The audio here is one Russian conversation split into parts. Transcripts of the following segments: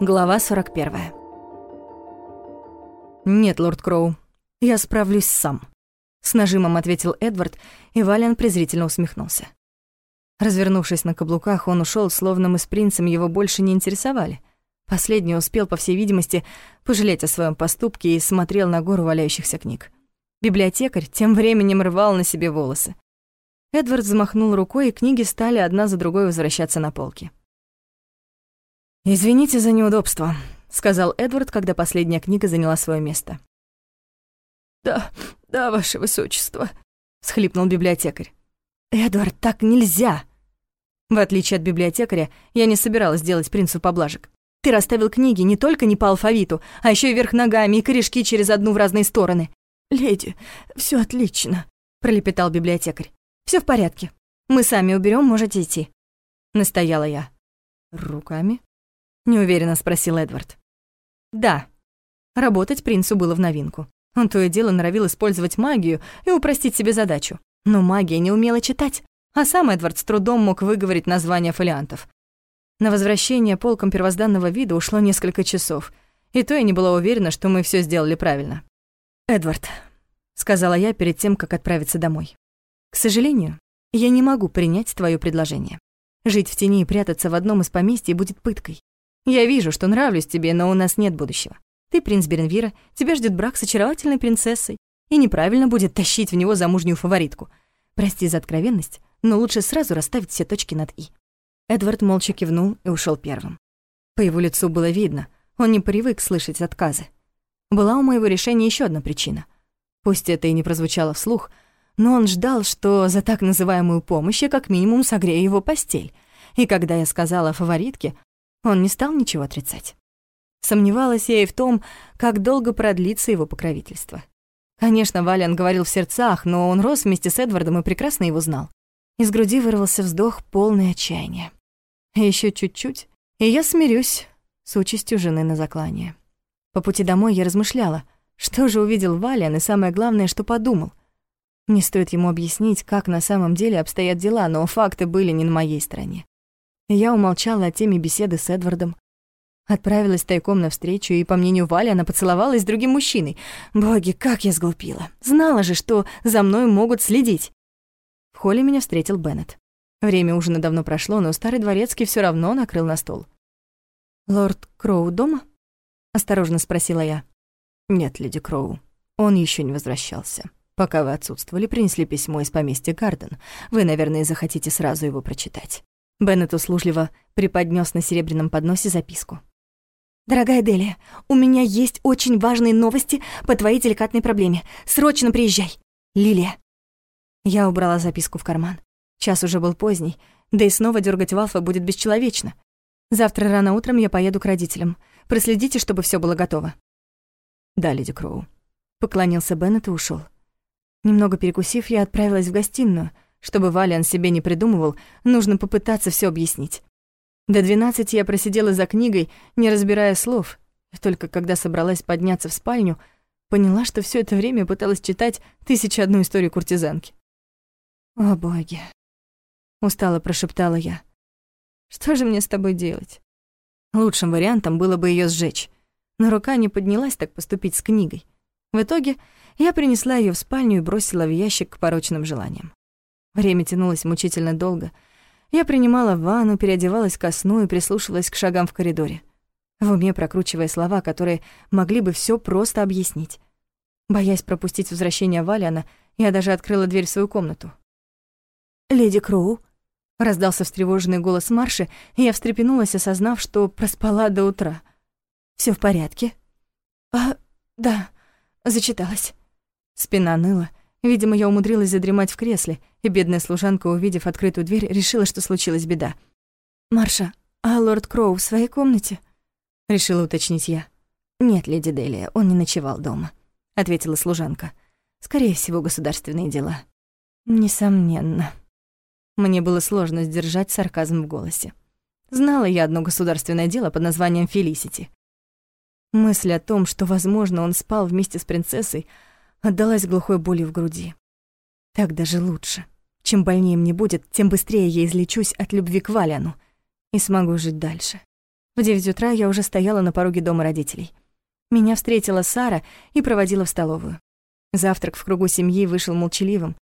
Глава 41. «Нет, лорд Кроу, я справлюсь сам», — с нажимом ответил Эдвард, и Валиан презрительно усмехнулся. Развернувшись на каблуках, он ушел, словно мы с принцем его больше не интересовали. Последний успел, по всей видимости, пожалеть о своем поступке и смотрел на гору валяющихся книг. Библиотекарь тем временем рвал на себе волосы. Эдвард взмахнул рукой, и книги стали одна за другой возвращаться на полки. «Извините за неудобство», — сказал Эдвард, когда последняя книга заняла свое место. «Да, да, ваше высочество», — схлипнул библиотекарь. «Эдвард, так нельзя!» В отличие от библиотекаря, я не собиралась делать принцу поблажек. Ты расставил книги не только не по алфавиту, а еще и вверх ногами и корешки через одну в разные стороны. «Леди, все отлично», — пролепетал библиотекарь. Все в порядке. Мы сами уберем, можете идти», — настояла я. «Руками?» Неуверенно спросил Эдвард. Да. Работать принцу было в новинку. Он то и дело норовил использовать магию и упростить себе задачу. Но магия не умела читать, а сам Эдвард с трудом мог выговорить названия фолиантов. На возвращение полком первозданного вида ушло несколько часов, и то я не была уверена, что мы все сделали правильно. «Эдвард», — сказала я перед тем, как отправиться домой, — «к сожалению, я не могу принять твое предложение. Жить в тени и прятаться в одном из поместьй будет пыткой. Я вижу, что нравлюсь тебе, но у нас нет будущего. Ты принц Беренвира, тебя ждет брак с очаровательной принцессой, и неправильно будет тащить в него замужнюю фаворитку. Прости за откровенность, но лучше сразу расставить все точки над «и». Эдвард молча кивнул и ушел первым. По его лицу было видно, он не привык слышать отказы. Была у моего решения еще одна причина. Пусть это и не прозвучало вслух, но он ждал, что за так называемую помощь я как минимум согрею его постель. И когда я сказала фаворитке, он не стал ничего отрицать. Сомневалась я и в том, как долго продлится его покровительство. Конечно, Валиан говорил в сердцах, но он рос вместе с Эдвардом и прекрасно его знал. Из груди вырвался вздох полный отчаяния. Еще чуть-чуть, и я смирюсь с участью жены на заклание. По пути домой я размышляла, что же увидел Валиан и самое главное, что подумал. Не стоит ему объяснить, как на самом деле обстоят дела, но факты были не на моей стороне. Я умолчала о теме беседы с Эдвардом. Отправилась тайком навстречу, и, по мнению Вали, она поцеловалась с другим мужчиной. Боги, как я сглупила. Знала же, что за мной могут следить. В холле меня встретил Беннет. Время ужина давно прошло, но старый дворецкий все равно накрыл на стол. «Лорд Кроу дома?» — осторожно спросила я. «Нет, леди Кроу, он еще не возвращался. Пока вы отсутствовали, принесли письмо из поместья Гарден. Вы, наверное, захотите сразу его прочитать». Беннет услужливо преподнёс на серебряном подносе записку. «Дорогая Делия, у меня есть очень важные новости по твоей деликатной проблеме. Срочно приезжай! Лилия!» Я убрала записку в карман. Час уже был поздний, да и снова дергать Валфа будет бесчеловечно. Завтра рано утром я поеду к родителям. Проследите, чтобы все было готово. «Да, леди Кроу». Поклонился Беннет и ушел. Немного перекусив, я отправилась в гостиную — чтобы Валиан себе не придумывал, нужно попытаться все объяснить. До двенадцати я просидела за книгой, не разбирая слов. Только когда собралась подняться в спальню, поняла, что все это время пыталась читать «Тысяча одну историю куртизанки». «О, боги!» — устало прошептала я. «Что же мне с тобой делать?» Лучшим вариантом было бы ее сжечь, но рука не поднялась так поступить с книгой. В итоге я принесла ее в спальню и бросила в ящик к порочным желаниям. Время тянулось мучительно долго. Я принимала ванну, переодевалась ко сну и прислушивалась к шагам в коридоре, в уме прокручивая слова, которые могли бы все просто объяснить. Боясь пропустить возвращение Валяна, я даже открыла дверь в свою комнату. «Леди Кроу?» — раздался встревоженный голос Марши, и я встрепенулась, осознав, что проспала до утра. Все в порядке?» «А, да», — зачиталась. Спина ныла, Видимо, я умудрилась задремать в кресле, и бедная служанка, увидев открытую дверь, решила, что случилась беда. «Марша, а лорд Кроу в своей комнате?» — решила уточнить я. «Нет, леди Делия, он не ночевал дома», — ответила служанка. «Скорее всего, государственные дела». «Несомненно». Мне было сложно сдержать сарказм в голосе. Знала я одно государственное дело под названием «Фелисити». Мысль о том, что, возможно, он спал вместе с принцессой, отдалась глухой болью в груди. Так даже лучше. Чем больнее мне будет, тем быстрее я излечусь от любви к Валяну. и смогу жить дальше. В девять утра я уже стояла на пороге дома родителей. Меня встретила Сара и проводила в столовую. Завтрак в кругу семьи вышел молчаливым.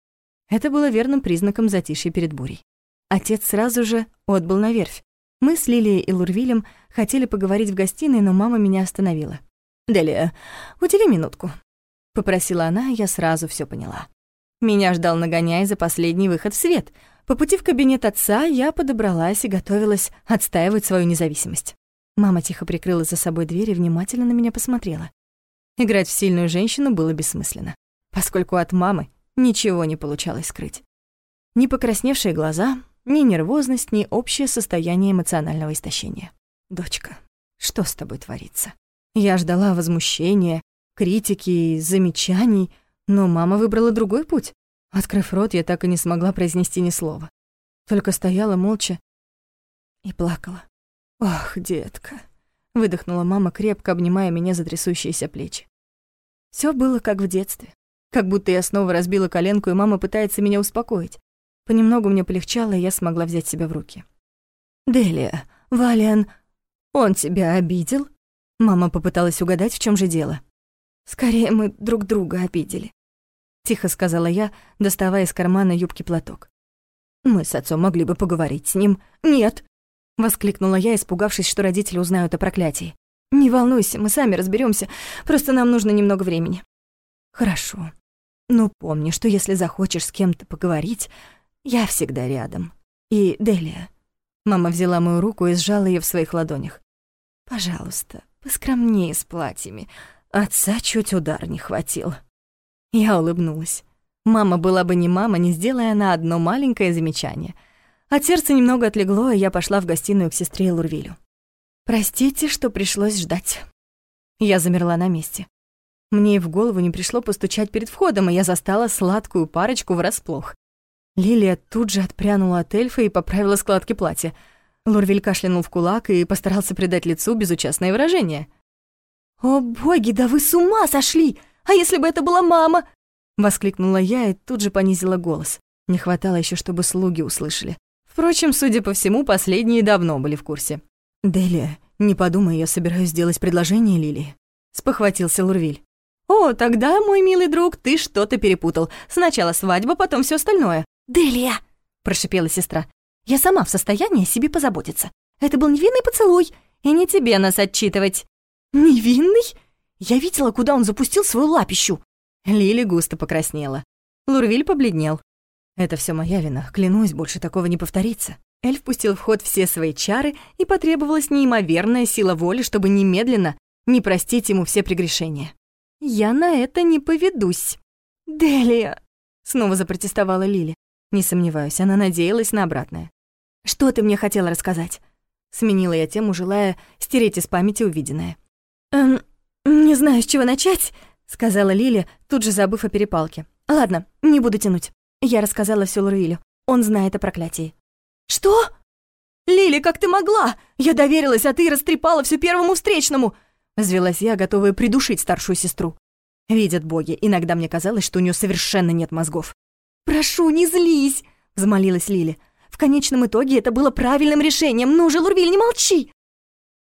Это было верным признаком затишья перед бурей. Отец сразу же отбыл на верфь. Мы с Лилией и Лурвилем хотели поговорить в гостиной, но мама меня остановила. «Делия, удели минутку», — попросила она, я сразу все поняла. Меня ждал нагоняй за последний выход в свет. По пути в кабинет отца я подобралась и готовилась отстаивать свою независимость. Мама тихо прикрыла за собой дверь и внимательно на меня посмотрела. Играть в сильную женщину было бессмысленно, поскольку от мамы ничего не получалось скрыть. Ни покрасневшие глаза, ни нервозность, ни общее состояние эмоционального истощения. «Дочка, что с тобой творится?» Я ждала возмущения, критики, замечаний, но мама выбрала другой путь. Открыв рот, я так и не смогла произнести ни слова. Только стояла молча и плакала. «Ох, детка!» — выдохнула мама, крепко обнимая меня за трясущиеся плечи. Все было как в детстве. Как будто я снова разбила коленку, и мама пытается меня успокоить. Понемногу мне полегчало, и я смогла взять себя в руки. «Делия, Валиан, он тебя обидел?» Мама попыталась угадать, в чем же дело. «Скорее мы друг друга обидели», — тихо сказала я, доставая из кармана юбки платок. «Мы с отцом могли бы поговорить с ним». «Нет!» — воскликнула я, испугавшись, что родители узнают о проклятии. «Не волнуйся, мы сами разберемся. просто нам нужно немного времени». «Хорошо. Но помни, что если захочешь с кем-то поговорить, я всегда рядом. И Делия. Мама взяла мою руку и сжала ее в своих ладонях. Пожалуйста, поскромнее с платьями. Отца чуть удар не хватил. Я улыбнулась. Мама была бы не мама, не сделая она одно маленькое замечание. От сердца немного отлегло, и я пошла в гостиную к сестре Лурвилю. «Простите, что пришлось ждать». Я замерла на месте. Мне и в голову не пришло постучать перед входом, и я застала сладкую парочку врасплох. Лилия тут же отпрянула от эльфа и поправила складки платья. Лорвиль кашлянул в кулак и постарался придать лицу безучастное выражение. «О боги, да вы с ума сошли! А если бы это была мама?» Воскликнула я и тут же понизила голос. Не хватало еще, чтобы слуги услышали. Впрочем, судя по всему, последние давно были в курсе. «Делия, не подумай, я собираюсь сделать предложение Лилии», — спохватился Лурвиль. «О, тогда, мой милый друг, ты что-то перепутал. Сначала свадьба, потом все остальное. «Делия!» — прошипела сестра. «Я сама в состоянии о себе позаботиться. Это был невинный поцелуй, и не тебе нас отчитывать». «Невинный? Я видела, куда он запустил свою лапищу». Лили густо покраснела. Лурвиль побледнел. «Это все моя вина, клянусь, больше такого не повторится». Эльф пустил в ход все свои чары, и потребовалась неимоверная сила воли, чтобы немедленно не простить ему все прегрешения. «Я на это не поведусь». «Делия!» — снова запротестовала Лили. Не сомневаюсь, она надеялась на обратное. «Что ты мне хотела рассказать?» Сменила я тему, желая стереть из памяти увиденное. «Эм, не знаю, с чего начать», — сказала Лили, тут же забыв о перепалке. «Ладно, не буду тянуть. Я рассказала всё Луруилю. Он знает о проклятии». «Что?» «Лили, как ты могла? Я доверилась, а ты растрепала всё первому встречному!» Взвелась я, готовая придушить старшую сестру. Видят боги, иногда мне казалось, что у неё совершенно нет мозгов. «Прошу, не злись!» — взмолилась Лили. «В конечном итоге это было правильным решением. Ну же, Лурвиль, не молчи!»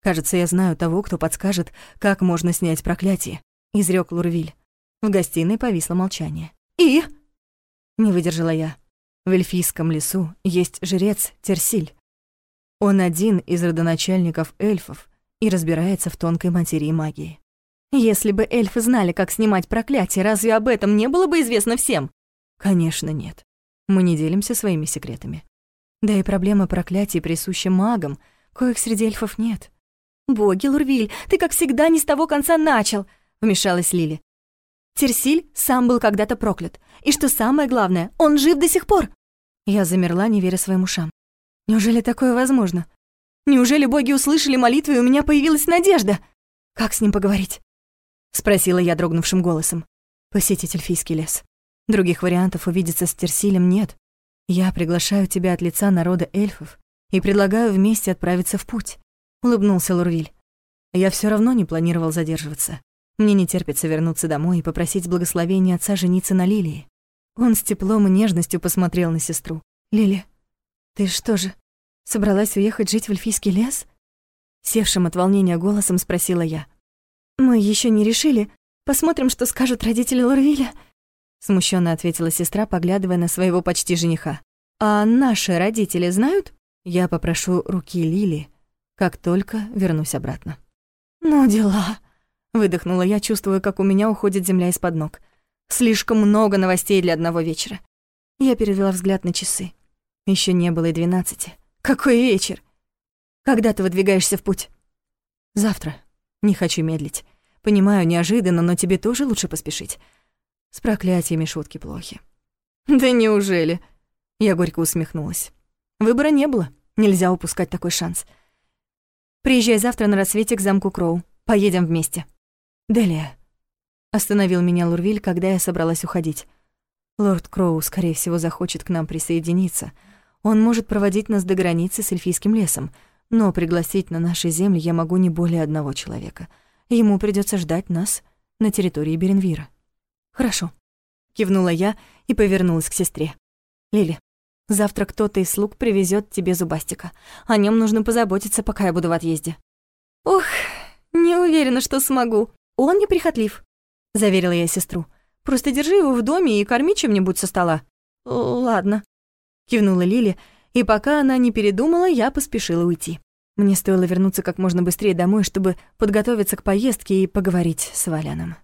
«Кажется, я знаю того, кто подскажет, как можно снять проклятие», — изрёк Лурвиль. В гостиной повисло молчание. «И?» — не выдержала я. В эльфийском лесу есть жрец Терсиль. Он один из родоначальников эльфов и разбирается в тонкой материи магии. Если бы эльфы знали, как снимать проклятие, разве об этом не было бы известно всем? Конечно, нет. Мы не делимся своими секретами. Да и проблема проклятий присуща магам, коих среди эльфов нет. «Боги, Лурвиль, ты, как всегда, не с того конца начал», — вмешалась Лили. Терсиль сам был когда-то проклят. И что самое главное, он жив до сих пор. Я замерла, не веря своим ушам. Неужели такое возможно? Неужели боги услышали молитву, и у меня появилась надежда? Как с ним поговорить? Спросила я дрогнувшим голосом. Посетить эльфийский лес. Других вариантов увидеться с Терсилем нет. Я приглашаю тебя от лица народа эльфов и предлагаю вместе отправиться в путь», — улыбнулся Лурвиль. «Я все равно не планировал задерживаться. Мне не терпится вернуться домой и попросить благословения отца жениться на Лилии». Он с теплом и нежностью посмотрел на сестру. «Лили, ты что же, собралась уехать жить в эльфийский лес?» Севшим от волнения голосом спросила я. «Мы еще не решили. Посмотрим, что скажут родители Лорвиля», смущенно ответила сестра, поглядывая на своего почти жениха. «А наши родители знают?» Я попрошу руки Лили, как только вернусь обратно. «Ну дела», — выдохнула я, чувствуя, как у меня уходит земля из-под ног. «Слишком много новостей для одного вечера». Я перевела взгляд на часы. Еще не было и двенадцати. Какой вечер? Когда ты выдвигаешься в путь? Завтра. Не хочу медлить. Понимаю, неожиданно, но тебе тоже лучше поспешить. С проклятиями шутки плохи. Да неужели? Я горько усмехнулась. Выбора не было. Нельзя упускать такой шанс. Приезжай завтра на рассвете к замку Кроу. Поедем вместе. Делия. Остановил меня Лурвиль, когда я собралась уходить. Лорд Кроу, скорее всего, захочет к нам присоединиться. Он может проводить нас до границы с эльфийским лесом, но пригласить на наши земли я могу не более одного человека. Ему придется ждать нас на территории Беренвира. Хорошо. Кивнула я и повернулась к сестре. Лили, завтра кто-то из слуг привезет тебе зубастика. О нем нужно позаботиться, пока я буду в отъезде. Ух, не уверена, что смогу. Он неприхотлив, заверила я сестру. Просто держи его в доме и корми чем-нибудь со стола». «Ладно», — кивнула Лили, и пока она не передумала, я поспешила уйти. Мне стоило вернуться как можно быстрее домой, чтобы подготовиться к поездке и поговорить с Валяном.